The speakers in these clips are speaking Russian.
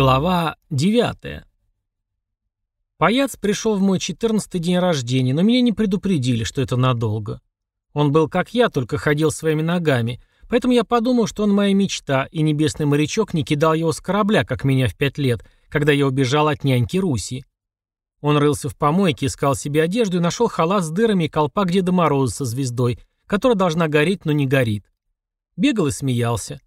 Глава 9. Паяц пришел в мой 14-й день рождения, но меня не предупредили, что это надолго. Он был как я, только ходил своими ногами, поэтому я подумал, что он моя мечта, и небесный морячок не кидал его с корабля, как меня в пять лет, когда я убежал от няньки Руси. Он рылся в помойке, искал себе одежду и нашел халат с дырами и колпак Деда Мороза со звездой, которая должна гореть, но не горит. Бегал и смеялся.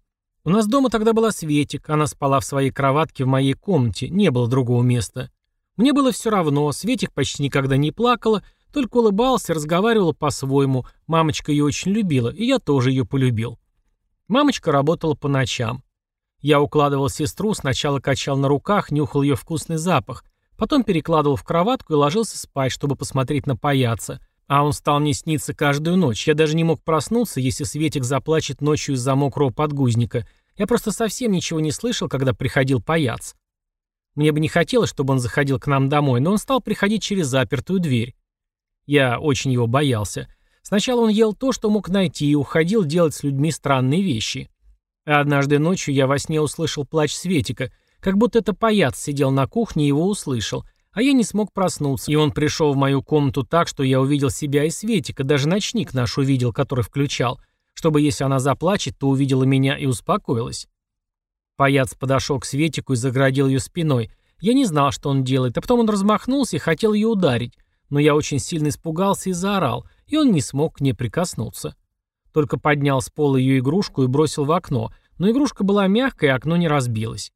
У нас дома тогда была Светик, она спала в своей кроватке в моей комнате, не было другого места. Мне было все равно, Светик почти никогда не плакала, только улыбался и разговаривала по-своему, мамочка ее очень любила, и я тоже ее полюбил. Мамочка работала по ночам. Я укладывал сестру, сначала качал на руках, нюхал ее вкусный запах, потом перекладывал в кроватку и ложился спать, чтобы посмотреть на паяца. А он стал мне сниться каждую ночь. Я даже не мог проснуться, если Светик заплачет ночью из-за мокрого подгузника. Я просто совсем ничего не слышал, когда приходил паяц. Мне бы не хотелось, чтобы он заходил к нам домой, но он стал приходить через запертую дверь. Я очень его боялся. Сначала он ел то, что мог найти, и уходил делать с людьми странные вещи. А однажды ночью я во сне услышал плач Светика, как будто это паяц сидел на кухне и его услышал, а я не смог проснуться, и он пришел в мою комнату так, что я увидел себя и Светика, даже ночник наш увидел, который включал, чтобы, если она заплачет, то увидела меня и успокоилась. Паяц подошел к Светику и заградил ее спиной. Я не знал, что он делает, а потом он размахнулся и хотел ее ударить, но я очень сильно испугался и заорал, и он не смог к ней прикоснуться. Только поднял с пола ее игрушку и бросил в окно, но игрушка была мягкая, окно не разбилось.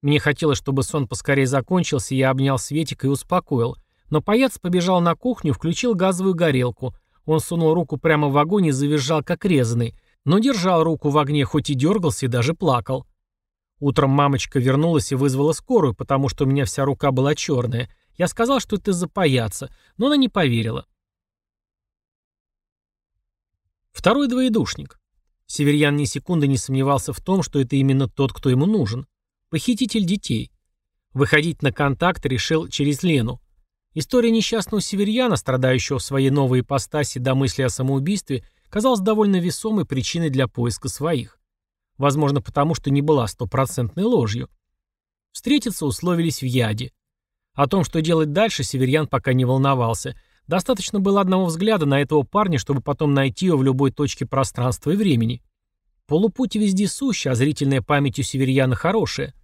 Мне хотелось, чтобы сон поскорее закончился, я обнял Светика и успокоил. Но паяц побежал на кухню, включил газовую горелку. Он сунул руку прямо в огонь и завизжал, как резанный. Но держал руку в огне, хоть и дергался и даже плакал. Утром мамочка вернулась и вызвала скорую, потому что у меня вся рука была черная. Я сказал, что это из-за паяца, но она не поверила. Второй двоедушник. Северьян ни секунды не сомневался в том, что это именно тот, кто ему нужен. Похититель детей. Выходить на контакт решил через Лену. История несчастного северьяна, страдающего в своей новой ипостаси до мысли о самоубийстве, казалась довольно весомой причиной для поиска своих. Возможно, потому что не была стопроцентной ложью. Встретиться условились в Яде. О том, что делать дальше, северьян пока не волновался. Достаточно было одного взгляда на этого парня, чтобы потом найти его в любой точке пространства и времени. Полупуть везде сущий, а зрительная память у северьяна хорошая.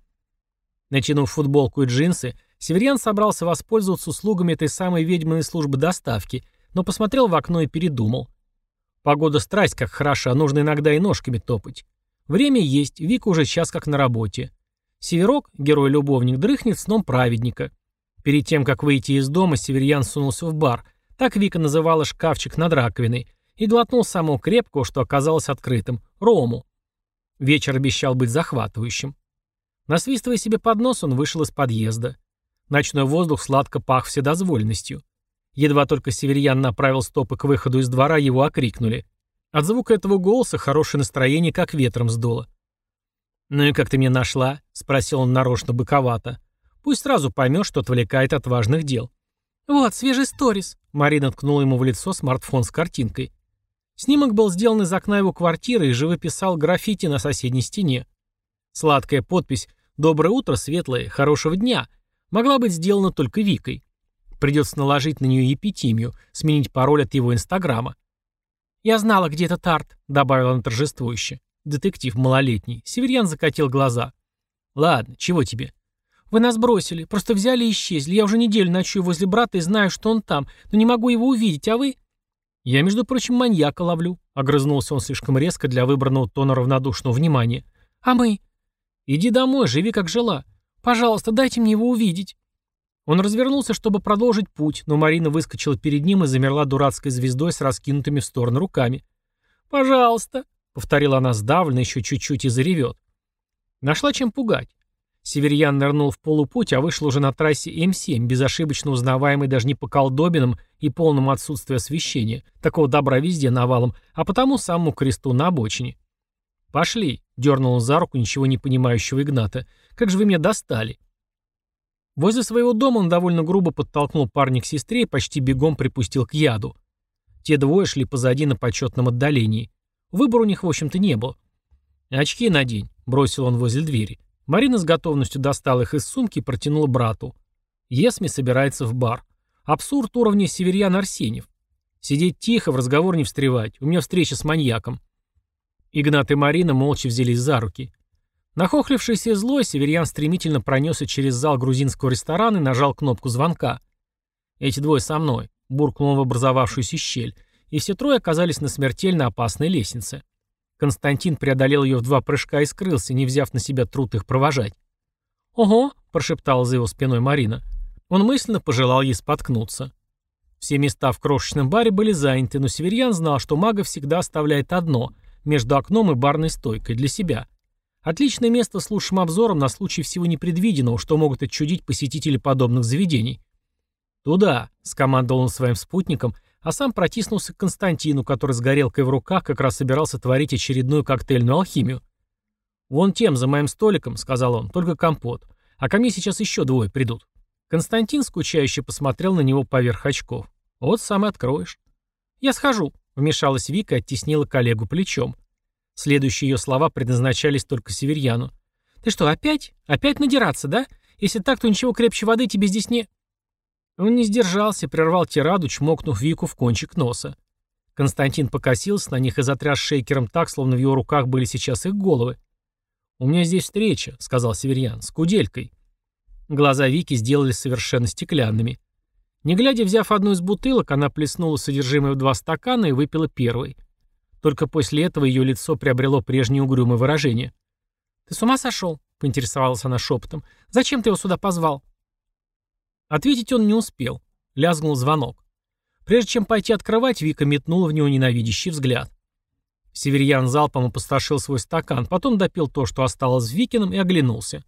Натянув футболку и джинсы, Северьян собрался воспользоваться услугами этой самой ведьминой службы доставки, но посмотрел в окно и передумал. Погода страсть как хороша, нужно иногда и ножками топать. Время есть, Вика уже час как на работе. Северок, герой-любовник, дрыхнет сном праведника. Перед тем, как выйти из дома, Северьян сунулся в бар. Так Вика называла шкафчик над раковиной и глотнул самого крепкого, что оказалось открытым, рому. Вечер обещал быть захватывающим. Насвистывая себе под нос, он вышел из подъезда. Ночной воздух сладко пах вседозвольностью. Едва только северьян направил стопы к выходу из двора, его окрикнули. От звука этого голоса хорошее настроение как ветром сдуло. «Ну и как ты меня нашла?» — спросил он нарочно быковато. «Пусть сразу поймешь, что отвлекает от важных дел». «Вот, свежий сторис», — Марина ткнула ему в лицо смартфон с картинкой. Снимок был сделан из окна его квартиры и живописал граффити на соседней стене. Сладкая подпись «Доброе утро, светлое, хорошего дня» могла быть сделана только Викой. Придется наложить на нее епитимию, сменить пароль от его инстаграма. «Я знала, где этот арт», — добавила она торжествующе. Детектив малолетний. Северьян закатил глаза. «Ладно, чего тебе?» «Вы нас бросили, просто взяли и исчезли. Я уже неделю ночую возле брата и знаю, что он там, но не могу его увидеть, а вы...» «Я, между прочим, маньяка ловлю», — огрызнулся он слишком резко для выбранного тона равнодушного внимания. «А мы?» «Иди домой, живи как жила. Пожалуйста, дайте мне его увидеть». Он развернулся, чтобы продолжить путь, но Марина выскочила перед ним и замерла дурацкой звездой с раскинутыми в стороны руками. «Пожалуйста», — повторила она сдавленно, еще чуть-чуть и заревет. Нашла чем пугать. Северьян нырнул в полупуть, а вышел уже на трассе М7, безошибочно узнаваемый даже не по колдобинам и полному отсутствию освещения, такого добра везде навалом, а потому самому кресту на обочине. «Пошли», — дернул он за руку ничего не понимающего Игната. «Как же вы меня достали?» Возле своего дома он довольно грубо подтолкнул парня к сестре и почти бегом припустил к яду. Те двое шли позади на почетном отдалении. Выбора у них, в общем-то, не было. «Очки надень», — бросил он возле двери. Марина с готовностью достала их из сумки и протянула брату. Есми собирается в бар. Абсурд уровня северян Арсеньев. Сидеть тихо, в разговор не встревать. У меня встреча с маньяком. Игнат и Марина молча взялись за руки. Нахохлившийся злой, северян стремительно пронесся через зал грузинского ресторана и нажал кнопку звонка. «Эти двое со мной», — буркнул в образовавшуюся щель, и все трое оказались на смертельно опасной лестнице. Константин преодолел ее в два прыжка и скрылся, не взяв на себя труд их провожать. «Ого!» — прошептала за его спиной Марина. Он мысленно пожелал ей споткнуться. Все места в крошечном баре были заняты, но Северьян знал, что мага всегда оставляет одно — между окном и барной стойкой для себя. Отличное место с лучшим обзором на случай всего непредвиденного, что могут отчудить посетители подобных заведений. «Туда», — скомандовал он своим спутником, а сам протиснулся к Константину, который с горелкой в руках как раз собирался творить очередную коктейльную алхимию. «Вон тем, за моим столиком», — сказал он, — «только компот. А ко мне сейчас еще двое придут». Константин скучающе посмотрел на него поверх очков. «Вот сам и откроешь». «Я схожу», — вмешалась Вика и оттеснила коллегу плечом. Следующие ее слова предназначались только Северьяну. «Ты что, опять? Опять надираться, да? Если так, то ничего крепче воды тебе здесь не...» Он не сдержался, прервал тираду, чмокнув Вику в кончик носа. Константин покосился на них и затряс шейкером так, словно в его руках были сейчас их головы. «У меня здесь встреча», — сказал Северьян, — «с куделькой». Глаза Вики сделались совершенно стеклянными. Не глядя, взяв одну из бутылок, она плеснула содержимое в два стакана и выпила первый. Только после этого ее лицо приобрело прежнее угрюмое выражение. «Ты с ума сошел?» — поинтересовалась она шепотом. «Зачем ты его сюда позвал?» Ответить он не успел. Лязгнул звонок. Прежде чем пойти открывать, Вика метнула в него ненавидящий взгляд. Северьян залпом опустошил свой стакан, потом допил то, что осталось в Викином, и оглянулся.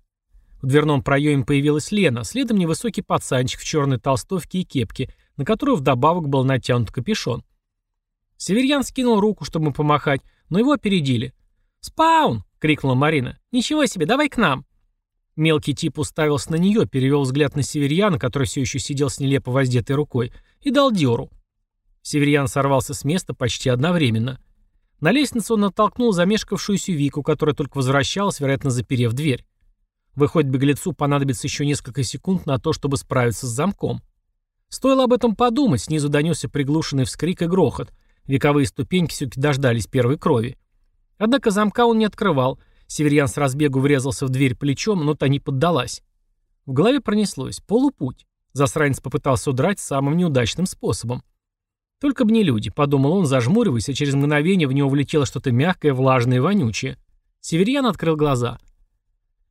В дверном проеме появилась Лена, следом невысокий пацанчик в черной толстовке и кепке, на которую вдобавок был натянут капюшон. Северьян скинул руку, чтобы помахать, но его опередили. «Спаун!» — крикнула Марина. «Ничего себе, давай к нам!» Мелкий тип уставился на нее, перевел взгляд на Северьяна, который все еще сидел с нелепо воздетой рукой, и дал дёру. Северьян сорвался с места почти одновременно. На лестницу он натолкнул замешкавшуюся Вику, которая только возвращалась, вероятно, заперев дверь. Выходит, беглецу понадобится еще несколько секунд на то, чтобы справиться с замком. Стоило об этом подумать, снизу донесся приглушенный вскрик и грохот. Вековые ступеньки все-таки дождались первой крови. Однако замка он не открывал, Северьян с разбегу врезался в дверь плечом, но та не поддалась. В голове пронеслось. Полупуть. Засранец попытался удрать самым неудачным способом. «Только б не люди», — подумал он, зажмуриваясь, а через мгновение в него влетело что-то мягкое, влажное и вонючее. Северьян открыл глаза.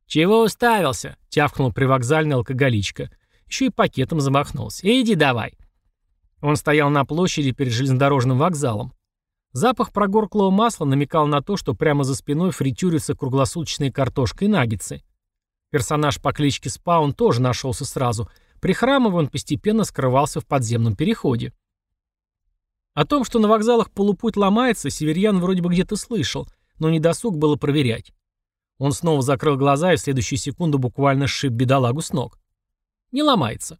«Чего уставился?» — тявкнул привокзальная алкоголичка. Еще и пакетом замахнулся. «Иди давай». Он стоял на площади перед железнодорожным вокзалом. Запах прогорклого масла намекал на то, что прямо за спиной фритюрятся круглосуточные картошка и наггетсы. Персонаж по кличке Спаун тоже нашелся сразу. Прихрамывая, он постепенно скрывался в подземном переходе. О том, что на вокзалах полупуть ломается, Северьян вроде бы где-то слышал, но недосуг было проверять. Он снова закрыл глаза и в следующую секунду буквально сшиб бедолагу с ног. Не ломается.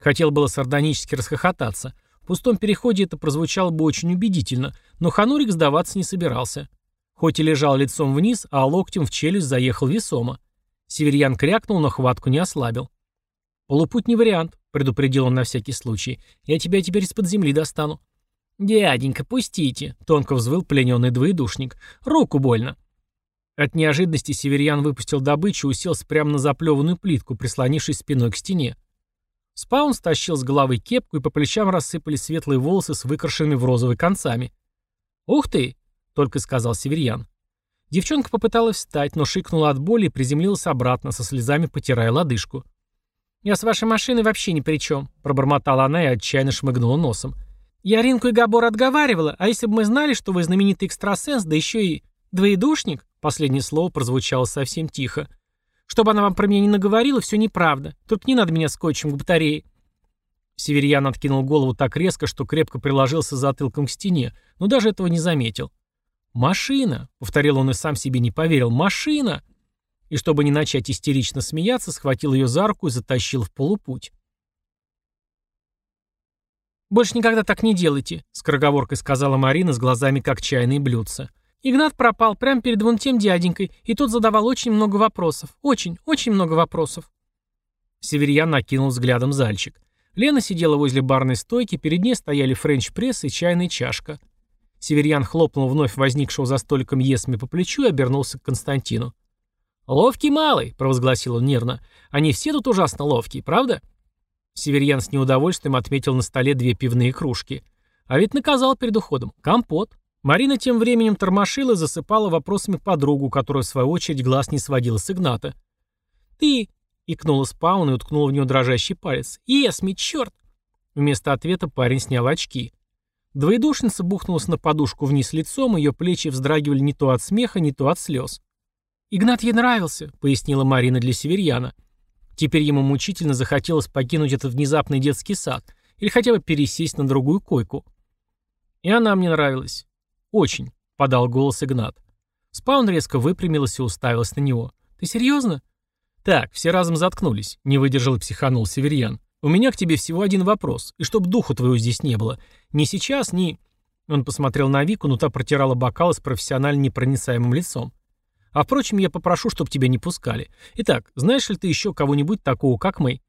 Хотел было сардонически расхохотаться – пустом переходе это прозвучало бы очень убедительно, но Ханурик сдаваться не собирался. Хоть и лежал лицом вниз, а локтем в челюсть заехал весомо. Северьян крякнул, но хватку не ослабил. «Полупуть не вариант», — предупредил он на всякий случай. «Я тебя теперь из-под земли достану». «Дяденька, пустите», — тонко взвыл плененный двоедушник. «Руку больно». От неожиданности Северьян выпустил добычу и уселся прямо на заплеванную плитку, прислонившись спиной к стене. Спаун стащил с головы кепку, и по плечам рассыпались светлые волосы с выкрашенными в розовый концами. «Ух ты!» — только сказал Северьян. Девчонка попыталась встать, но шикнула от боли и приземлилась обратно, со слезами потирая лодыжку. «Я с вашей машиной вообще ни при чем», — пробормотала она и отчаянно шмыгнула носом. «Я Ринку и Габор отговаривала, а если бы мы знали, что вы знаменитый экстрасенс, да еще и двоедушник?» Последнее слово прозвучало совсем тихо. Чтобы она вам про меня не наговорила, все неправда. Только не надо меня скотчем к батарее». Северьян откинул голову так резко, что крепко приложился затылком к стене, но даже этого не заметил. «Машина!» — повторил он и сам себе не поверил. «Машина!» И чтобы не начать истерично смеяться, схватил ее за руку и затащил в полупуть. «Больше никогда так не делайте», — скороговоркой сказала Марина с глазами как чайные блюдца. Игнат пропал прямо перед вон тем дяденькой, и тот задавал очень много вопросов. Очень, очень много вопросов. Северьян накинул взглядом зальчик. Лена сидела возле барной стойки, перед ней стояли френч-пресс и чайная чашка. Северьян хлопнул вновь возникшего за столиком Есми по плечу и обернулся к Константину. «Ловкий малый», — провозгласил он нервно. «Они все тут ужасно ловкие, правда?» Северьян с неудовольствием отметил на столе две пивные кружки. А ведь наказал перед уходом. Компот. Марина тем временем тормошила и засыпала вопросами подругу, которая в свою очередь глаз не сводила с Игната. «Ты Икнула спаун и уткнула в него дрожащий палец. «Есми, черт!» Вместо ответа парень снял очки. Двоедушница бухнулась на подушку вниз лицом, ее плечи вздрагивали не то от смеха, не то от слез. «Игнат ей нравился», — пояснила Марина для северьяна. Теперь ему мучительно захотелось покинуть этот внезапный детский сад или хотя бы пересесть на другую койку. «И она мне нравилась. Очень», — подал голос Игнат. Спаун резко выпрямилась и уставилась на него. «Ты серьезно?» «Так, все разом заткнулись», — не выдержал и психанул Северьян. «У меня к тебе всего один вопрос, и чтоб духу твоего здесь не было. Ни сейчас, ни...» Он посмотрел на Вику, но та протирала бокалы с профессионально непроницаемым лицом. «А впрочем, я попрошу, чтоб тебя не пускали. Итак, знаешь ли ты еще кого-нибудь такого, как мы?»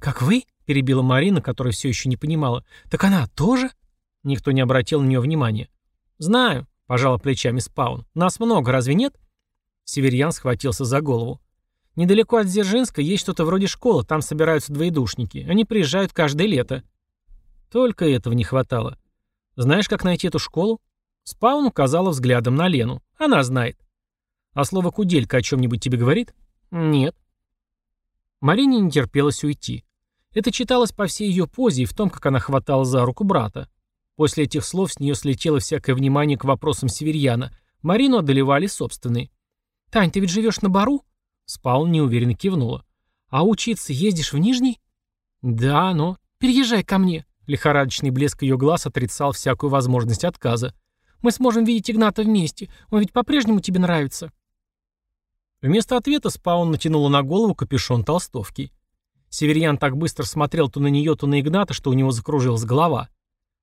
«Как вы?» — перебила Марина, которая все еще не понимала. «Так она тоже?» Никто не обратил на нее внимания. «Знаю», — пожала плечами Спаун. «Нас много, разве нет?» Северьян схватился за голову. Недалеко от Дзержинска есть что-то вроде школы, там собираются двоедушники. Они приезжают каждое лето. Только этого не хватало. Знаешь, как найти эту школу? Спаун указала взглядом на Лену. Она знает. А слово «куделька» о чем-нибудь тебе говорит? Нет. Марине не терпелось уйти. Это читалось по всей ее позе и в том, как она хватала за руку брата. После этих слов с нее слетело всякое внимание к вопросам северьяна. Марину одолевали собственные. «Тань, ты ведь живешь на Бару?» Спаун неуверенно кивнула. «А учиться ездишь в Нижний?» «Да, но...» «Переезжай ко мне!» Лихорадочный блеск ее глаз отрицал всякую возможность отказа. «Мы сможем видеть Игната вместе. Он ведь по-прежнему тебе нравится». Вместо ответа Спаун натянула на голову капюшон толстовки. Северьян так быстро смотрел то на нее, то на Игната, что у него закружилась голова.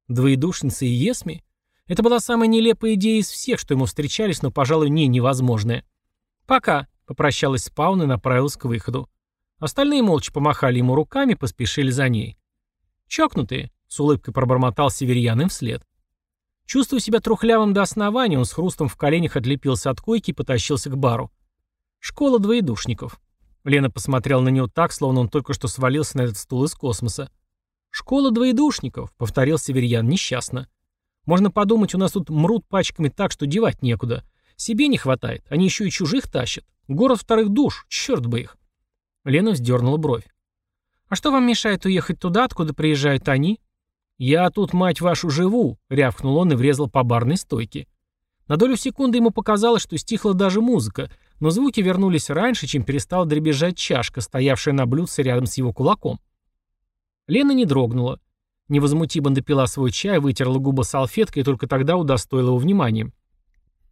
Двоедушница и Есми? Это была самая нелепая идея из всех, что ему встречались, но, пожалуй, не невозможная. «Пока», Попрощалась с Паун и направилась к выходу. Остальные молча помахали ему руками, поспешили за ней. «Чокнутые», — с улыбкой пробормотал Северьян им вслед. Чувствуя себя трухлявым до основания, он с хрустом в коленях отлепился от койки и потащился к бару. «Школа двоедушников». Лена посмотрела на него так, словно он только что свалился на этот стул из космоса. «Школа двоедушников», — повторил Северьян несчастно. «Можно подумать, у нас тут мрут пачками так, что девать некуда. Себе не хватает, они еще и чужих тащат. Город вторых душ, черт бы их. Лена вздернула бровь. «А что вам мешает уехать туда, откуда приезжают они?» «Я тут, мать вашу, живу», — рявкнул он и врезал по барной стойке. На долю секунды ему показалось, что стихла даже музыка, но звуки вернулись раньше, чем перестала дребезжать чашка, стоявшая на блюдце рядом с его кулаком. Лена не дрогнула. Невозмутимо допила свой чай, вытерла губы салфеткой и только тогда удостоила его вниманием.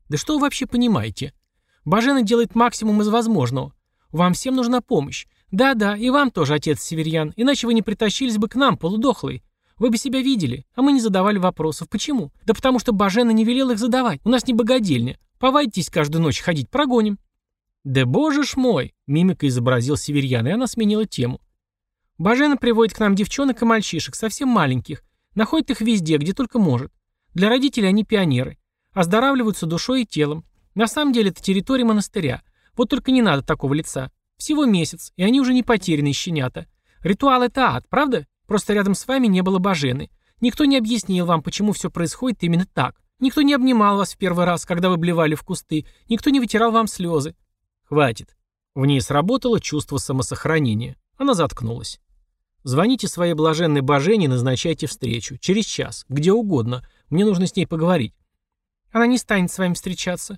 «Да что вы вообще понимаете? Бажена делает максимум из возможного. Вам всем нужна помощь. Да-да, и вам тоже, отец Северьян, иначе вы не притащились бы к нам, полудохлый. Вы бы себя видели, а мы не задавали вопросов. Почему? Да потому что Бажена не велела их задавать. У нас не богадельня. Повадитесь каждую ночь ходить, прогоним. Да боже ж мой, мимика изобразил Северьян, и она сменила тему. Бажена приводит к нам девчонок и мальчишек, совсем маленьких. Находит их везде, где только может. Для родителей они пионеры. Оздоравливаются душой и телом. На самом деле это территория монастыря. Вот только не надо такого лица. Всего месяц, и они уже не потерянные щенята. Ритуал это ад, правда? Просто рядом с вами не было божены. Никто не объяснил вам, почему все происходит именно так. Никто не обнимал вас в первый раз, когда вы блевали в кусты. Никто не вытирал вам слезы. Хватит. В ней сработало чувство самосохранения. Она заткнулась. Звоните своей блаженной божене и назначайте встречу. Через час. Где угодно. Мне нужно с ней поговорить. Она не станет с вами встречаться.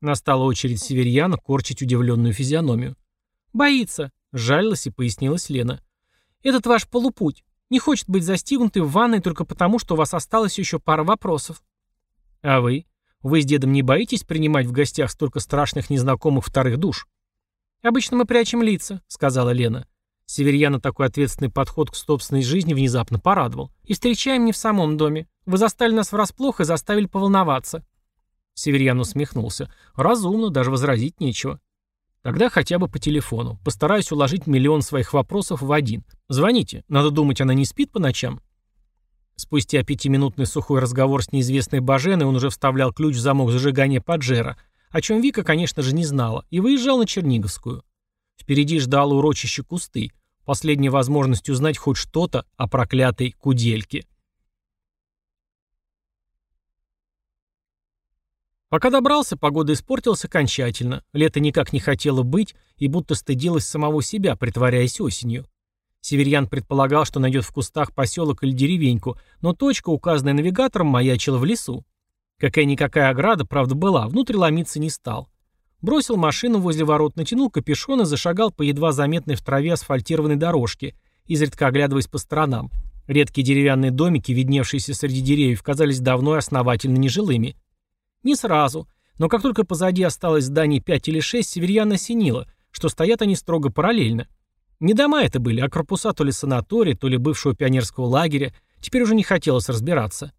Настала очередь Северьяна корчить удивленную физиономию. «Боится», — жалилась и пояснилась Лена. «Этот ваш полупуть. Не хочет быть застигнутый в ванной только потому, что у вас осталось еще пара вопросов». «А вы? Вы с дедом не боитесь принимать в гостях столько страшных незнакомых вторых душ?» «Обычно мы прячем лица», — сказала Лена. Северьяна такой ответственный подход к собственной жизни внезапно порадовал. «И встречаем не в самом доме. Вы застали нас врасплох и заставили поволноваться». Северьян усмехнулся. Разумно, даже возразить нечего. Тогда хотя бы по телефону. Постараюсь уложить миллион своих вопросов в один. Звоните. Надо думать, она не спит по ночам. Спустя пятиминутный сухой разговор с неизвестной Баженой он уже вставлял ключ в замок зажигания Паджера, о чем Вика, конечно же, не знала, и выезжал на Черниговскую. Впереди ждало урочище кусты, последняя возможность узнать хоть что-то о проклятой кудельке. Пока добрался, погода испортилась окончательно. Лето никак не хотело быть и будто стыдилось самого себя, притворяясь осенью. Северьян предполагал, что найдет в кустах поселок или деревеньку, но точка, указанная навигатором, маячила в лесу. Какая-никакая ограда, правда, была, внутрь ломиться не стал. Бросил машину возле ворот, натянул капюшон и зашагал по едва заметной в траве асфальтированной дорожке, изредка оглядываясь по сторонам. Редкие деревянные домики, видневшиеся среди деревьев, казались давно и основательно нежилыми. Не сразу, но как только позади осталось зданий 5 или 6, северьян осенило, что стоят они строго параллельно. Не дома это были, а корпуса то ли санатория, то ли бывшего пионерского лагеря, теперь уже не хотелось разбираться.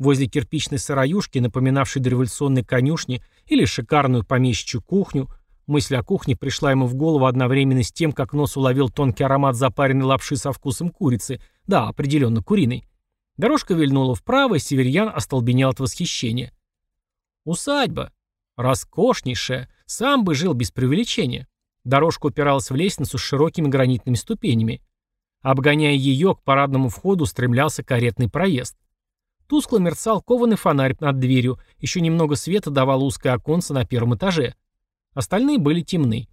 Возле кирпичной сыроюшки, напоминавшей дореволюционной конюшни или шикарную помещичью кухню, мысль о кухне пришла ему в голову одновременно с тем, как нос уловил тонкий аромат запаренной лапши со вкусом курицы, да, определенно куриной. Дорожка вильнула вправо, и северьян остолбенел от восхищения. Усадьба. Роскошнейшая. Сам бы жил без преувеличения. Дорожка упиралась в лестницу с широкими гранитными ступенями. Обгоняя ее, к парадному входу стремлялся каретный проезд. Тускло мерцал кованый фонарь над дверью, еще немного света давало узкое оконце на первом этаже. Остальные были темны.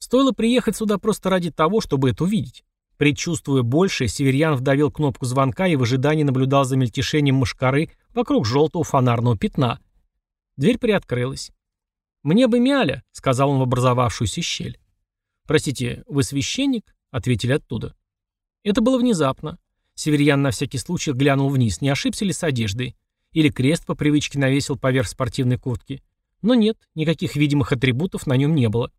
Стоило приехать сюда просто ради того, чтобы это увидеть. Предчувствуя большее, Северьян вдавил кнопку звонка и в ожидании наблюдал за мельтешением мышкары вокруг желтого фонарного пятна. Дверь приоткрылась. «Мне бы мяля», — сказал он в образовавшуюся щель. «Простите, вы священник?» — ответили оттуда. Это было внезапно. Северьян на всякий случай глянул вниз, не ошибся ли с одеждой. Или крест по привычке навесил поверх спортивной куртки. Но нет, никаких видимых атрибутов на нем не было.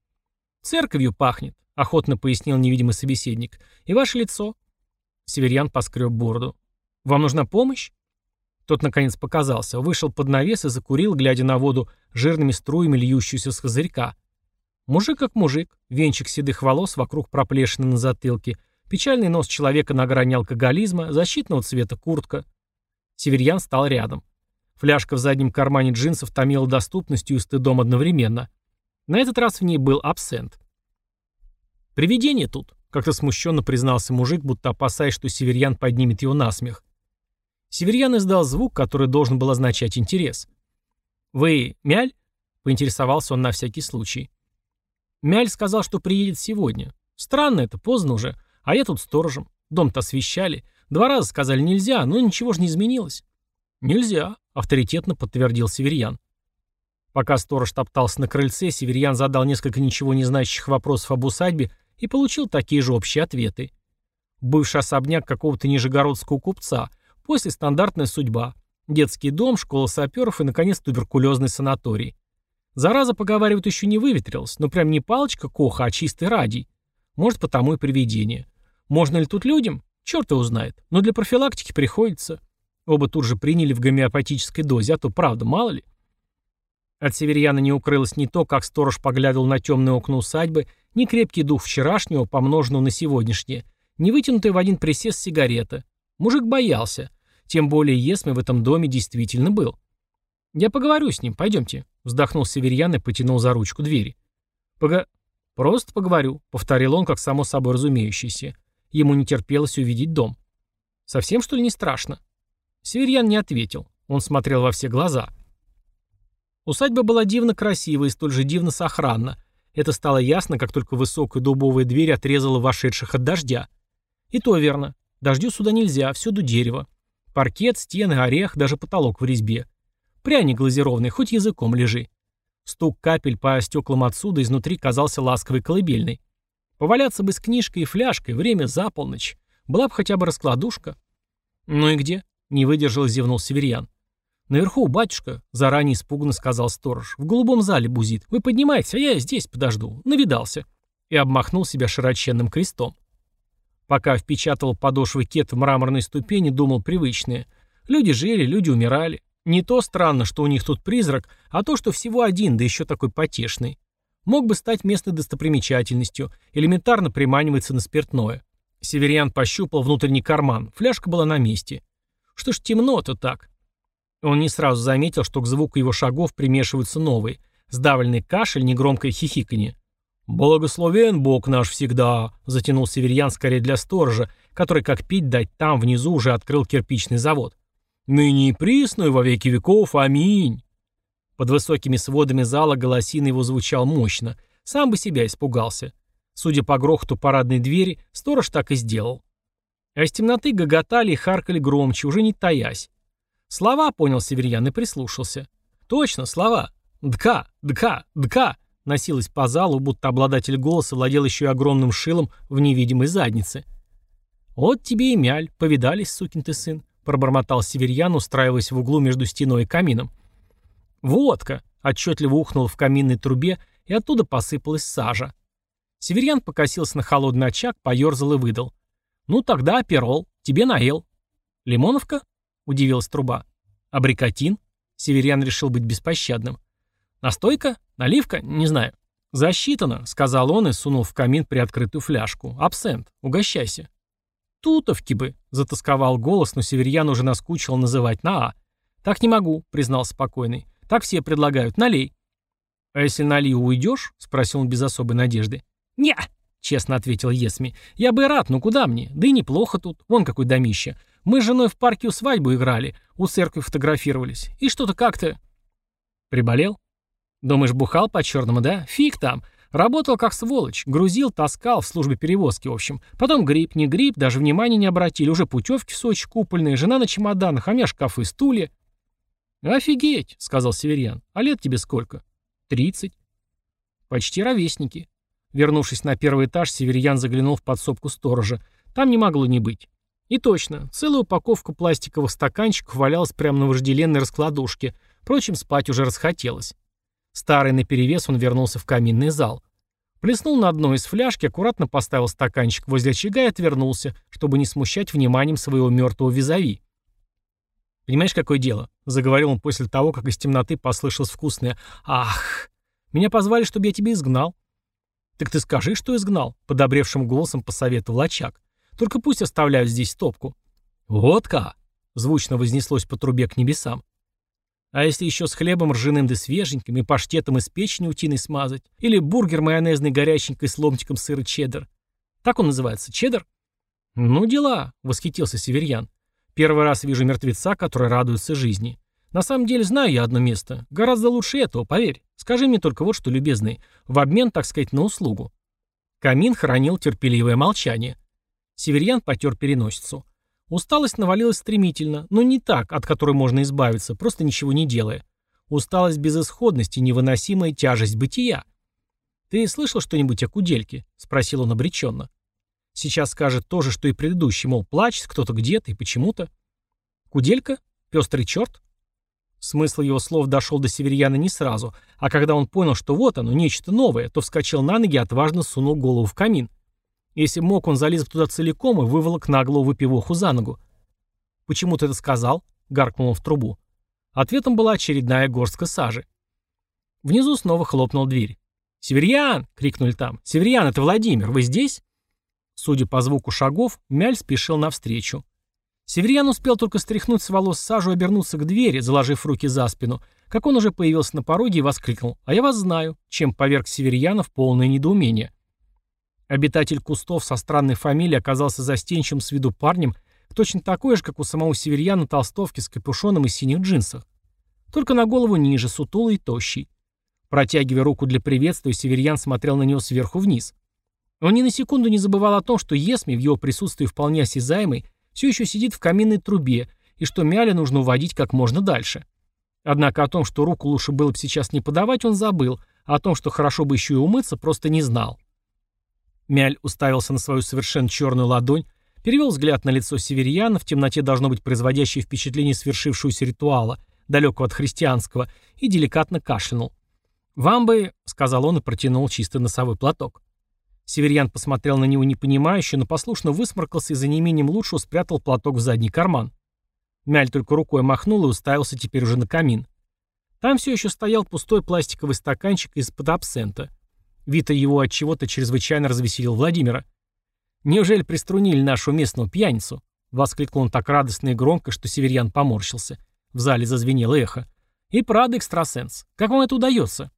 «Церковью пахнет», — охотно пояснил невидимый собеседник. «И ваше лицо?» Северьян поскреб бороду. «Вам нужна помощь?» Тот, наконец, показался, вышел под навес и закурил, глядя на воду жирными струями, льющуюся с козырька. Мужик как мужик, венчик седых волос вокруг проплешины на затылке, печальный нос человека на грани алкоголизма, защитного цвета куртка. Северьян стал рядом. Фляжка в заднем кармане джинсов томила доступностью и стыдом одновременно. На этот раз в ней был абсент. «Привидение тут», — как-то смущенно признался мужик, будто опасаясь, что Северьян поднимет его на смех. Северьян издал звук, который должен был означать интерес. «Вы Мяль?» — поинтересовался он на всякий случай. Мяль сказал, что приедет сегодня. Странно это, поздно уже. А я тут сторожем. Дом-то освещали. Два раза сказали нельзя, но ничего же не изменилось. «Нельзя», — авторитетно подтвердил Северьян. Пока сторож топтался на крыльце, Северьян задал несколько ничего не значащих вопросов об усадьбе и получил такие же общие ответы. Бывший особняк какого-то нижегородского купца, После стандартная судьба. Детский дом, школа саперов и, наконец, туберкулезный санаторий. Зараза, поговаривают, еще не выветрилась, но прям не палочка Коха, а чистый радий. Может, потому и привидение. Можно ли тут людям? Черт его знает. Но для профилактики приходится. Оба тут же приняли в гомеопатической дозе, а то правда, мало ли. От северьяна не укрылось ни то, как сторож поглядывал на темные окна усадьбы, ни крепкий дух вчерашнего, помноженного на сегодняшнее, ни вытянутая в один присест сигарета. Мужик боялся. Тем более Есме в этом доме действительно был. «Я поговорю с ним, пойдемте», — вздохнул Северьян и потянул за ручку двери. «Пога... Просто поговорю», — повторил он, как само собой разумеющееся. Ему не терпелось увидеть дом. «Совсем, что ли, не страшно?» Северьян не ответил. Он смотрел во все глаза. Усадьба была дивно красива и столь же дивно сохранна. Это стало ясно, как только высокая дубовая дверь отрезала вошедших от дождя. И то верно. Дождю сюда нельзя, всюду дерево. Паркет, стены, орех, даже потолок в резьбе. Пряник глазированный, хоть языком лежи. Стук капель по стеклам отсюда изнутри казался ласковой колыбельной. Поваляться бы с книжкой и фляжкой, время за полночь. Была бы хотя бы раскладушка. «Ну и где?» — не выдержал и зевнул Северьян. «Наверху, батюшка», — заранее испуганно сказал сторож. «В голубом зале бузит. Вы поднимайтесь, а я здесь подожду. Навидался». И обмахнул себя широченным крестом. Пока впечатывал подошвы кет в мраморной ступени, думал привычные. Люди жили, люди умирали. Не то странно, что у них тут призрак, а то, что всего один, да еще такой потешный. Мог бы стать местной достопримечательностью, элементарно приманивается на спиртное. Северян пощупал внутренний карман, фляжка была на месте. Что ж темно-то так? Он не сразу заметил, что к звуку его шагов примешиваются новые. Сдавленный кашель, негромкое хихиканье. «Благословен Бог наш всегда», — затянул Северьян скорее для сторожа, который, как пить дать, там внизу уже открыл кирпичный завод. «Ныне и присно, во веки веков, аминь». Под высокими сводами зала голосин его звучал мощно. Сам бы себя испугался. Судя по грохоту парадной двери, сторож так и сделал. А из темноты гоготали и харкали громче, уже не таясь. Слова, понял Северьян и прислушался. Точно, слова. «Дка! Дка! Дка!» носилась по залу, будто обладатель голоса владел еще и огромным шилом в невидимой заднице. «Вот тебе и мяль, повидались, сукин ты сын», — пробормотал Северьян, устраиваясь в углу между стеной и камином. «Водка!» — отчетливо ухнула в каминной трубе, и оттуда посыпалась сажа. Северьян покосился на холодный очаг, поерзал и выдал. «Ну тогда перол, тебе наел». «Лимоновка?» — удивилась труба. «Абрикотин?» — Северьян решил быть беспощадным. «Настойка? Наливка? Не знаю». «Засчитано», — сказал он и сунул в камин приоткрытую фляжку. «Абсент. Угощайся». «Тутовки бы», — затасковал голос, но Северьян уже наскучил называть на «а». «Так не могу», — признал спокойный. «Так все предлагают. Налей». «А если налью, уйдешь?» — спросил он без особой надежды. «Не», — честно ответил Есми. «Я бы рад, но куда мне? Да и неплохо тут. Вон какой домище. Мы с женой в парке у свадьбу играли, у церкви фотографировались. И что-то как-то...» «Приболел?» Думаешь, бухал по-черному, да? Фиг там. Работал как сволочь. Грузил, таскал в службе перевозки, в общем. Потом грипп, не грипп, даже внимания не обратили. Уже путевки в Сочи купольные, жена на чемоданах, а меня шкафы, стулья. «Офигеть», — сказал Северьян. «А лет тебе сколько?» «Тридцать». «Почти ровесники». Вернувшись на первый этаж, Северьян заглянул в подсобку сторожа. Там не могло не быть. И точно, целая упаковка пластиковых стаканчиков валялась прямо на вожделенной раскладушке. Впрочем, спать уже расхотелось. Старый наперевес он вернулся в каминный зал. Плеснул на дно из фляжки, аккуратно поставил стаканчик возле очага и отвернулся, чтобы не смущать вниманием своего мертвого визави. «Понимаешь, какое дело?» — заговорил он после того, как из темноты послышалось вкусное «Ах! Меня позвали, чтобы я тебя изгнал». «Так ты скажи, что изгнал», — подобревшим голосом посоветовал очаг. «Только пусть оставляют здесь стопку». «Водка!» — звучно вознеслось по трубе к небесам. А если еще с хлебом ржаным да свеженьким и паштетом из печени утиной смазать? Или бургер майонезный горяченькой с ломтиком сыра чеддер? Так он называется, чеддер? Ну дела, восхитился Северьян. Первый раз вижу мертвеца, который радуется жизни. На самом деле знаю я одно место. Гораздо лучше этого, поверь. Скажи мне только вот что, любезный. В обмен, так сказать, на услугу. Камин хранил терпеливое молчание. Северьян потер переносицу. Усталость навалилась стремительно, но не так, от которой можно избавиться, просто ничего не делая. Усталость безысходности, невыносимая тяжесть бытия. «Ты слышал что-нибудь о кудельке?» — спросил он обреченно. Сейчас скажет то же, что и предыдущий, мол, плачет кто-то где-то и почему-то. «Куделька? Пестрый черт?» Смысл его слов дошел до Северьяна не сразу, а когда он понял, что вот оно, нечто новое, то вскочил на ноги и отважно сунул голову в камин. Если мог, он залез туда целиком и выволок наглую выпивоху за ногу. «Почему ты это сказал?» — гаркнул он в трубу. Ответом была очередная горстка сажи. Внизу снова хлопнул дверь. «Северьян!» — крикнули там. «Северьян, это Владимир, вы здесь?» Судя по звуку шагов, Мяль спешил навстречу. Северьян успел только стряхнуть с волос сажу и обернуться к двери, заложив руки за спину, как он уже появился на пороге и воскликнул «А я вас знаю», чем поверг Северьяна в полное недоумение. Обитатель кустов со странной фамилией оказался застенчивым с виду парнем, точно такой же, как у самого северьяна толстовки с капюшоном и синих джинсах. Только на голову ниже, сутулый и тощий. Протягивая руку для приветствия, северьян смотрел на него сверху вниз. Он ни на секунду не забывал о том, что Есми в его присутствии вполне осязаемый все еще сидит в каминной трубе, и что Мяля нужно уводить как можно дальше. Однако о том, что руку лучше было бы сейчас не подавать, он забыл, а о том, что хорошо бы еще и умыться, просто не знал. Мяль уставился на свою совершенно черную ладонь, перевел взгляд на лицо северьяна, в темноте должно быть производящее впечатление свершившегося ритуала, далекого от христианского, и деликатно кашлянул. «Вам бы», — сказал он и протянул чистый носовой платок. Северьян посмотрел на него непонимающе, но послушно высморкался и за неимением лучшего спрятал платок в задний карман. Мяль только рукой махнул и уставился теперь уже на камин. Там все еще стоял пустой пластиковый стаканчик из-под абсента. Вита его от чего-то чрезвычайно развеселил Владимира. «Неужели приструнили нашу местную пьяницу?» — воскликнул он так радостно и громко, что северьян поморщился. В зале зазвенело эхо. «И правда экстрасенс. Как вам это удается?»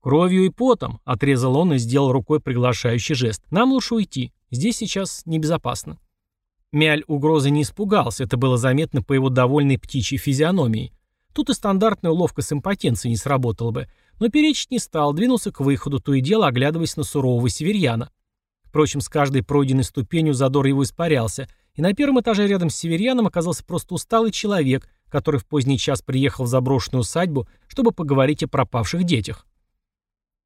«Кровью и потом», — отрезал он и сделал рукой приглашающий жест. «Нам лучше уйти. Здесь сейчас небезопасно». Мяль угрозы не испугался, это было заметно по его довольной птичьей физиономии. Тут и стандартная уловка с импотенцией не сработала бы, но перечить не стал, двинулся к выходу, то и дело оглядываясь на сурового северьяна. Впрочем, с каждой пройденной ступенью задор его испарялся, и на первом этаже рядом с северьяном оказался просто усталый человек, который в поздний час приехал в заброшенную усадьбу, чтобы поговорить о пропавших детях.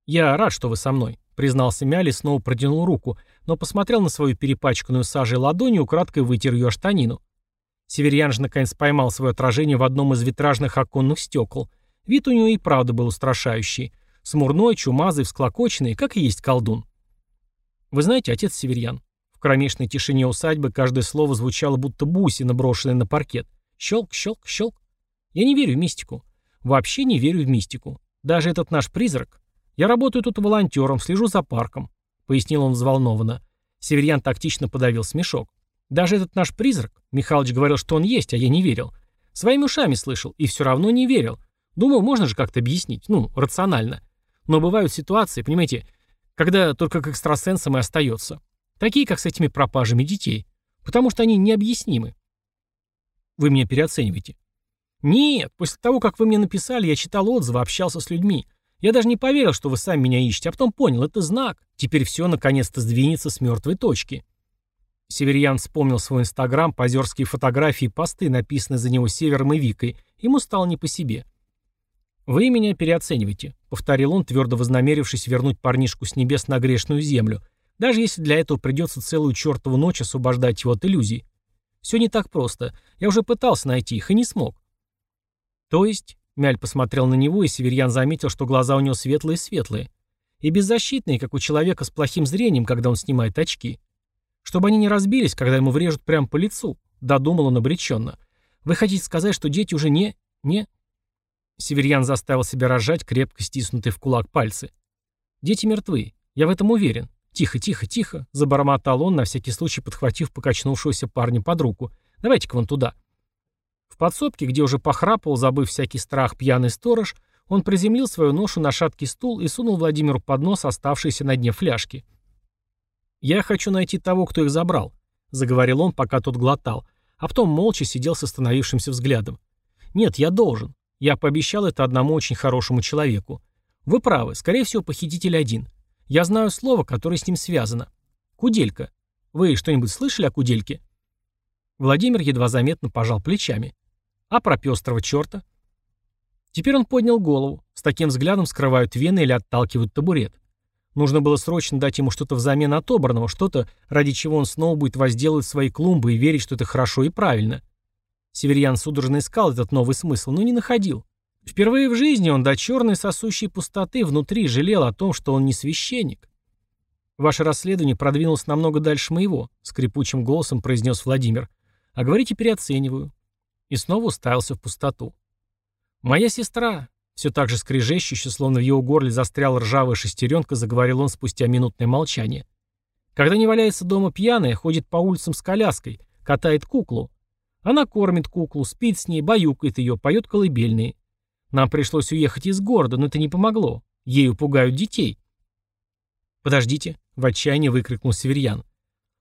«Я рад, что вы со мной», — признался Мяли, снова протянул руку, но посмотрел на свою перепачканную сажей ладонь и украдкой вытер ее штанину. Северьян же наконец поймал свое отражение в одном из витражных оконных стекол. Вид у него и правда был устрашающий. Смурной, чумазый, всклокоченный, как и есть колдун. «Вы знаете, отец Северьян?» В кромешной тишине усадьбы каждое слово звучало будто бусина, брошенная на паркет. Щелк, щелк, щелк. Я не верю в мистику. Вообще не верю в мистику. Даже этот наш призрак, «Я работаю тут волонтером, слежу за парком», — пояснил он взволнованно. Северьян тактично подавил смешок. «Даже этот наш призрак, Михалыч говорил, что он есть, а я не верил. Своими ушами слышал и все равно не верил. Думал, можно же как-то объяснить, ну, рационально. Но бывают ситуации, понимаете, когда только к экстрасенсам и остается. Такие, как с этими пропажами детей. Потому что они необъяснимы. Вы меня переоцениваете. Нет, после того, как вы мне написали, я читал отзывы, общался с людьми. Я даже не поверил, что вы сами меня ищете, а потом понял, это знак. Теперь все наконец-то сдвинется с мертвой точки. Северьян вспомнил свой инстаграм, позерские фотографии и посты, написанные за него Севером и Викой. Ему стало не по себе. «Вы меня переоцениваете», — повторил он, твердо вознамерившись вернуть парнишку с небес на грешную землю, даже если для этого придется целую чертову ночь освобождать его от иллюзий. Все не так просто. Я уже пытался найти их и не смог. То есть, Мяль посмотрел на него, и Северьян заметил, что глаза у него светлые-светлые. И беззащитные, как у человека с плохим зрением, когда он снимает очки. Чтобы они не разбились, когда ему врежут прямо по лицу. Додумал он обреченно. Вы хотите сказать, что дети уже не... не... Северьян заставил себя разжать крепко стиснутые в кулак пальцы. «Дети мертвы. Я в этом уверен. Тихо, тихо, тихо», — забормотал он, на всякий случай подхватив покачнувшегося парня под руку. «Давайте-ка вон туда». В подсобке, где уже похрапывал, забыв всякий страх, пьяный сторож, он приземлил свою ношу на шаткий стул и сунул Владимиру под нос оставшиеся на дне фляжки. «Я хочу найти того, кто их забрал», — заговорил он, пока тот глотал, а потом молча сидел с остановившимся взглядом. «Нет, я должен. Я пообещал это одному очень хорошему человеку. Вы правы, скорее всего, похититель один. Я знаю слово, которое с ним связано. Куделька. Вы что-нибудь слышали о Кудельке?» Владимир едва заметно пожал плечами. А про пестрого черта? Теперь он поднял голову. С таким взглядом скрывают вены или отталкивают табурет. Нужно было срочно дать ему что-то взамен отобранного, что-то, ради чего он снова будет возделывать свои клумбы и верить, что это хорошо и правильно. Северьян судорожно искал этот новый смысл, но не находил. Впервые в жизни он до черной сосущей пустоты внутри жалел о том, что он не священник. «Ваше расследование продвинулось намного дальше моего», — скрипучим голосом произнес Владимир. «А говорите, переоцениваю и снова уставился в пустоту. «Моя сестра!» Все так же скрежещуще, словно в его горле застряла ржавая шестеренка, заговорил он спустя минутное молчание. Когда не валяется дома пьяная, ходит по улицам с коляской, катает куклу. Она кормит куклу, спит с ней, баюкает ее, поет колыбельные. Нам пришлось уехать из города, но это не помогло. Ею пугают детей. «Подождите», — в отчаянии выкрикнул Северьян.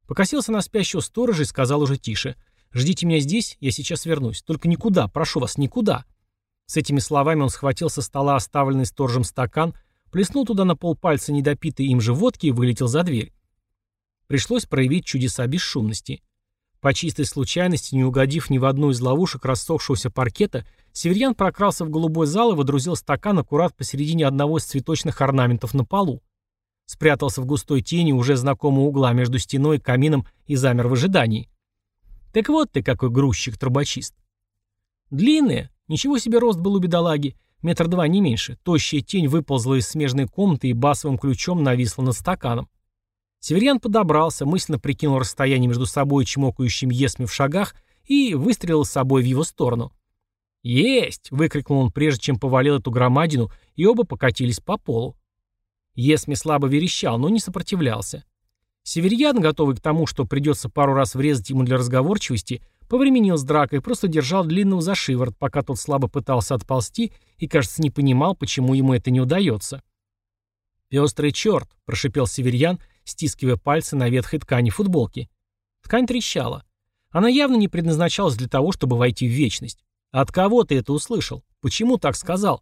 Покосился на спящего сторожа и сказал уже тише. «Ждите меня здесь, я сейчас вернусь. Только никуда, прошу вас, никуда». С этими словами он схватил со стола оставленный сторожем стакан, плеснул туда на полпальца недопитой им же водки и вылетел за дверь. Пришлось проявить чудеса бесшумности. По чистой случайности, не угодив ни в одну из ловушек рассохшегося паркета, Северьян прокрался в голубой зал и водрузил стакан аккурат посередине одного из цветочных орнаментов на полу. Спрятался в густой тени уже знакомого угла между стеной и камином и замер в ожидании. Так вот ты какой грузчик-трубочист. Длинная, ничего себе рост был у бедолаги, метр два не меньше, тощая тень выползла из смежной комнаты и басовым ключом нависла над стаканом. Северян подобрался, мысленно прикинул расстояние между собой и чмокающим есми в шагах и выстрелил с собой в его сторону. «Есть!» — выкрикнул он, прежде чем повалил эту громадину, и оба покатились по полу. Есми слабо верещал, но не сопротивлялся. Северьян, готовый к тому, что придется пару раз врезать ему для разговорчивости, повременил с дракой, просто держал длинного за шиворот, пока тот слабо пытался отползти и, кажется, не понимал, почему ему это не удается. «Пестрый черт!» — прошипел Северьян, стискивая пальцы на ветхой ткани футболки. Ткань трещала. Она явно не предназначалась для того, чтобы войти в вечность. «От кого ты это услышал? Почему так сказал?»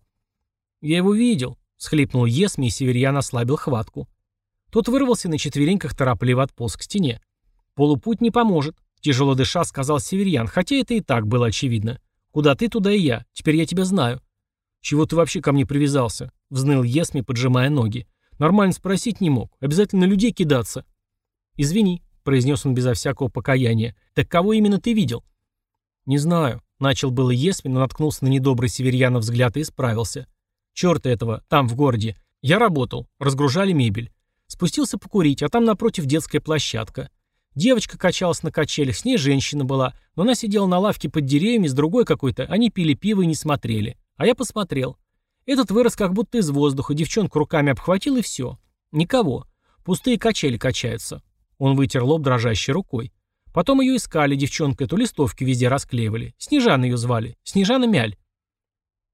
«Я его видел», — схлипнул Есми, и Северьян ослабил хватку. Тот вырвался на четвереньках, торопливо отполз к стене. «Полупуть не поможет», — тяжело дыша сказал Северьян, хотя это и так было очевидно. «Куда ты, туда и я. Теперь я тебя знаю». «Чего ты вообще ко мне привязался?» — взныл Есми, поджимая ноги. «Нормально спросить не мог. Обязательно людей кидаться». «Извини», — произнес он безо всякого покаяния. «Так кого именно ты видел?» «Не знаю», — начал было Есми, но наткнулся на недобрый Северьянов взгляд и исправился. «Черт этого, там, в городе. Я работал. Разгружали мебель. Спустился покурить, а там напротив детская площадка. Девочка качалась на качелях, с ней женщина была, но она сидела на лавке под деревьями с другой какой-то, они пили пиво и не смотрели. А я посмотрел. Этот вырос как будто из воздуха, девчонку руками обхватил и все. Никого. Пустые качели качаются. Он вытер лоб дрожащей рукой. Потом ее искали, девчонка эту листовки везде расклеивали. Снежана ее звали. Снежана Мяль.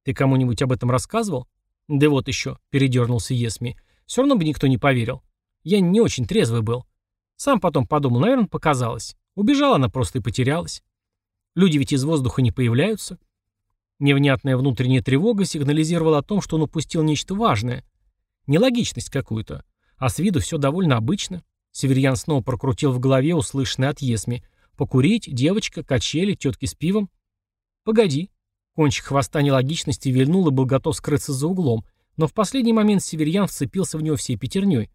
Ты кому-нибудь об этом рассказывал? Да вот еще, передернулся Есми. Все равно бы никто не поверил. Я не очень трезвый был. Сам потом подумал, наверное, показалось. Убежала она просто и потерялась. Люди ведь из воздуха не появляются. Невнятная внутренняя тревога сигнализировала о том, что он упустил нечто важное. Нелогичность какую-то. А с виду все довольно обычно. Северьян снова прокрутил в голове услышанное от Есми. Покурить, девочка, качели, тетки с пивом. Погоди. Кончик хвоста нелогичности вильнул и был готов скрыться за углом, но в последний момент Северьян вцепился в него всей пятерней.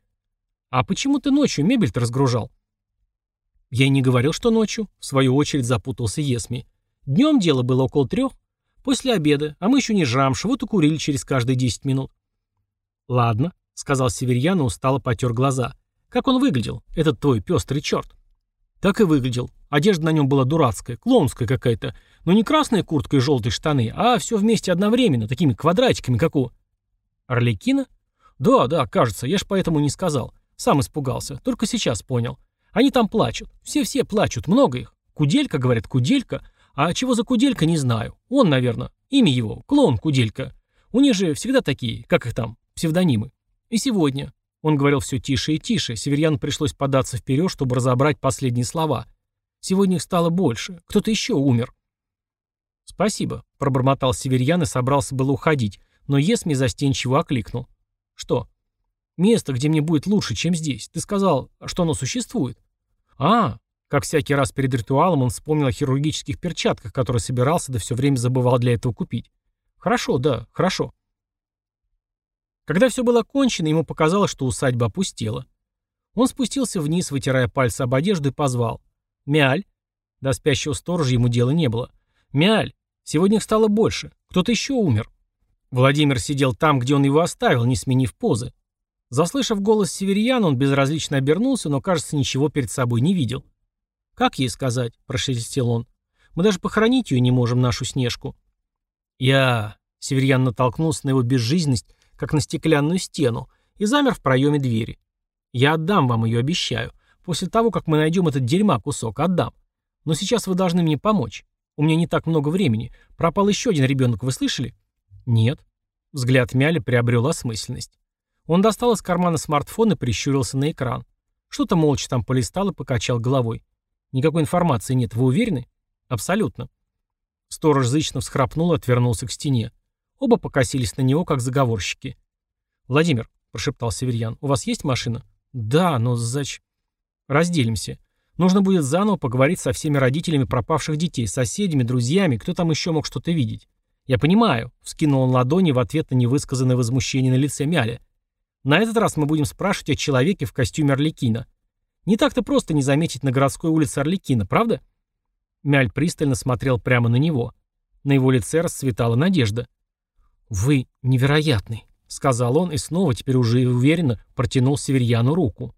«А почему ты ночью мебель-то разгружал?» «Я и не говорил, что ночью», — в свою очередь запутался Есми. «Днем дело было около трех. После обеда, а мы еще не жрамши, вот и курили через каждые десять минут». «Ладно», — сказал Северьян и устало потер глаза. «Как он выглядел, этот твой пестрый черт?» «Так и выглядел. Одежда на нем была дурацкая, клоунская какая-то. Но не красная куртка и желтые штаны, а все вместе одновременно, такими квадратиками, как у...» «Орликина?» «Да, да, кажется, я ж поэтому не сказал. Сам испугался. Только сейчас понял. Они там плачут. Все-все плачут. Много их. Куделька, говорят, Куделька. А чего за Куделька, не знаю. Он, наверное. Имя его. Клоун Куделька. У них же всегда такие, как их там, псевдонимы. И сегодня. Он говорил все тише и тише. Северьяну пришлось податься вперед, чтобы разобрать последние слова. Сегодня их стало больше. Кто-то еще умер. «Спасибо», — пробормотал Северьян и собрался было уходить, но Есми застенчиво окликнул. «Что?» Место, где мне будет лучше, чем здесь. Ты сказал, что оно существует. А, как всякий раз перед ритуалом он вспомнил о хирургических перчатках, которые собирался, да все время забывал для этого купить. Хорошо, да, хорошо. Когда все было кончено, ему показалось, что усадьба опустела. Он спустился вниз, вытирая пальцы об одежду, и позвал. «Мяль!» До спящего сторожа ему дела не было. «Мяль! Сегодня их стало больше. Кто-то еще умер». Владимир сидел там, где он его оставил, не сменив позы. Заслышав голос северьяна, он безразлично обернулся, но, кажется, ничего перед собой не видел. «Как ей сказать?» – прошелестел он. «Мы даже похоронить ее не можем, нашу Снежку». «Я...» – северьян натолкнулся на его безжизненность, как на стеклянную стену, и замер в проеме двери. «Я отдам вам ее, обещаю. После того, как мы найдем этот дерьма кусок, отдам. Но сейчас вы должны мне помочь. У меня не так много времени. Пропал еще один ребенок, вы слышали?» «Нет». Взгляд Мяли приобрел осмысленность. Он достал из кармана смартфон и прищурился на экран. Что-то молча там полистал и покачал головой. Никакой информации нет, вы уверены? Абсолютно. Сторож зычно всхрапнул и отвернулся к стене. Оба покосились на него, как заговорщики. «Владимир», — прошептал Северьян, — «у вас есть машина?» «Да, но зач...» «Разделимся. Нужно будет заново поговорить со всеми родителями пропавших детей, соседями, друзьями, кто там еще мог что-то видеть. Я понимаю», — вскинул он ладони в ответ на невысказанное возмущение на лице Мяля. На этот раз мы будем спрашивать о человеке в костюме Орликина. Не так-то просто не заметить на городской улице Орликина, правда? Мяль пристально смотрел прямо на него. На его лице расцветала надежда. «Вы невероятный», — сказал он и снова, теперь уже уверенно, протянул Северьяну руку.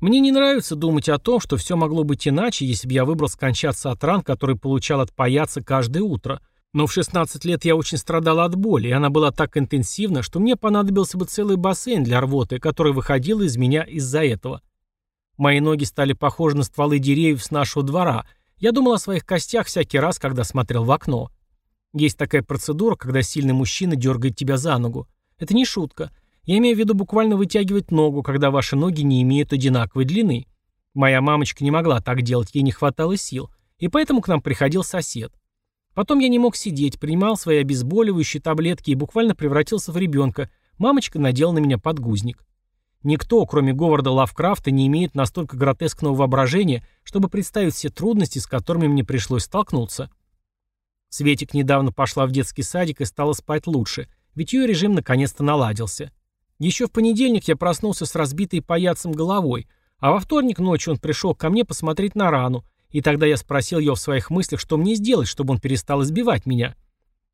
Мне не нравится думать о том, что все могло быть иначе, если бы я выбрал скончаться от ран, которые получал от паяца каждое утро. Но в 16 лет я очень страдал от боли, и она была так интенсивна, что мне понадобился бы целый бассейн для рвоты, который выходил из меня из-за этого. Мои ноги стали похожи на стволы деревьев с нашего двора. Я думал о своих костях всякий раз, когда смотрел в окно. Есть такая процедура, когда сильный мужчина дергает тебя за ногу. Это не шутка. Я имею в виду буквально вытягивать ногу, когда ваши ноги не имеют одинаковой длины. Моя мамочка не могла так делать, ей не хватало сил. И поэтому к нам приходил сосед. Потом я не мог сидеть, принимал свои обезболивающие таблетки и буквально превратился в ребенка. Мамочка надела на меня подгузник. Никто, кроме Говарда Лавкрафта, не имеет настолько гротескного воображения, чтобы представить все трудности, с которыми мне пришлось столкнуться. Светик недавно пошла в детский садик и стала спать лучше, ведь ее режим наконец-то наладился. Еще в понедельник я проснулся с разбитой паяцем головой, а во вторник ночью он пришел ко мне посмотреть на рану, и тогда я спросил его в своих мыслях, что мне сделать, чтобы он перестал избивать меня.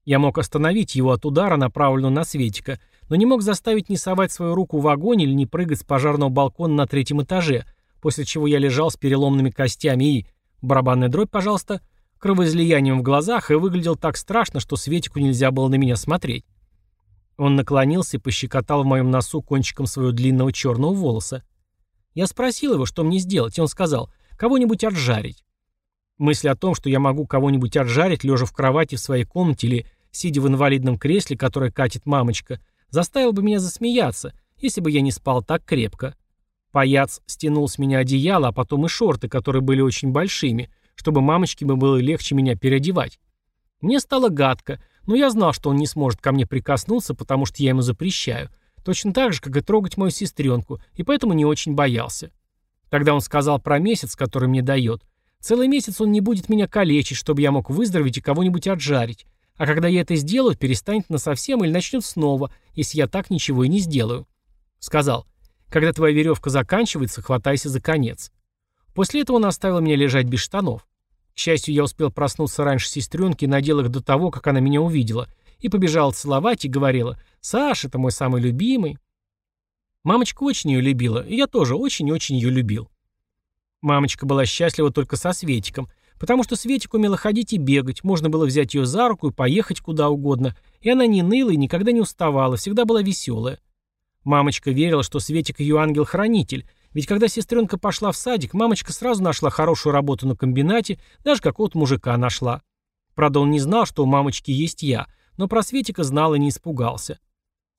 Я мог остановить его от удара, направленного на Светика, но не мог заставить не совать свою руку в огонь или не прыгать с пожарного балкона на третьем этаже, после чего я лежал с переломными костями и... Барабанная дробь, пожалуйста, кровоизлиянием в глазах и выглядел так страшно, что Светику нельзя было на меня смотреть. Он наклонился и пощекотал в моем носу кончиком своего длинного черного волоса. Я спросил его, что мне сделать, и он сказал, кого-нибудь отжарить. Мысль о том, что я могу кого-нибудь отжарить, лежа в кровати в своей комнате или сидя в инвалидном кресле, которое катит мамочка, заставила бы меня засмеяться, если бы я не спал так крепко. Паяц стянул с меня одеяло, а потом и шорты, которые были очень большими, чтобы мамочке бы было легче меня переодевать. Мне стало гадко, но я знал, что он не сможет ко мне прикоснуться, потому что я ему запрещаю. Точно так же, как и трогать мою сестренку, и поэтому не очень боялся. Тогда он сказал про месяц, который мне дает. Целый месяц он не будет меня калечить, чтобы я мог выздороветь и кого-нибудь отжарить. А когда я это сделаю, перестанет насовсем или начнет снова, если я так ничего и не сделаю. Сказал, когда твоя веревка заканчивается, хватайся за конец. После этого он оставил меня лежать без штанов. К счастью, я успел проснуться раньше сестренки и надел их до того, как она меня увидела, и побежала целовать и говорила «Саша, это мой самый любимый». Мамочка очень ее любила, и я тоже очень-очень ее любил. Мамочка была счастлива только со Светиком, потому что Светик умела ходить и бегать, можно было взять ее за руку и поехать куда угодно, и она не ныла и никогда не уставала, всегда была веселая. Мамочка верила, что Светик ее ангел-хранитель, ведь когда сестренка пошла в садик, мамочка сразу нашла хорошую работу на комбинате, даже какого-то мужика нашла. Правда, он не знал, что у мамочки есть я, но про Светика знал и не испугался.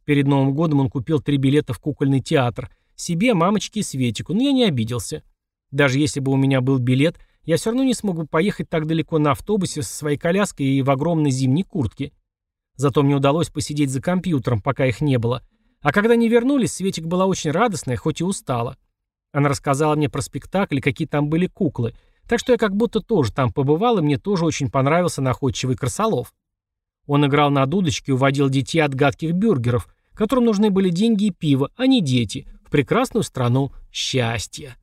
Перед Новым годом он купил три билета в кукольный театр. Себе, мамочке и Светику, но я не обиделся. Даже если бы у меня был билет, я все равно не смог бы поехать так далеко на автобусе со своей коляской и в огромной зимней куртке. Зато мне удалось посидеть за компьютером, пока их не было. А когда они вернулись, Светик была очень радостная, хоть и устала. Она рассказала мне про спектакль какие там были куклы, так что я как будто тоже там побывал, и мне тоже очень понравился находчивый крысолов. Он играл на дудочке и уводил детей от гадких бюргеров, которым нужны были деньги и пиво, а не дети, в прекрасную страну счастья.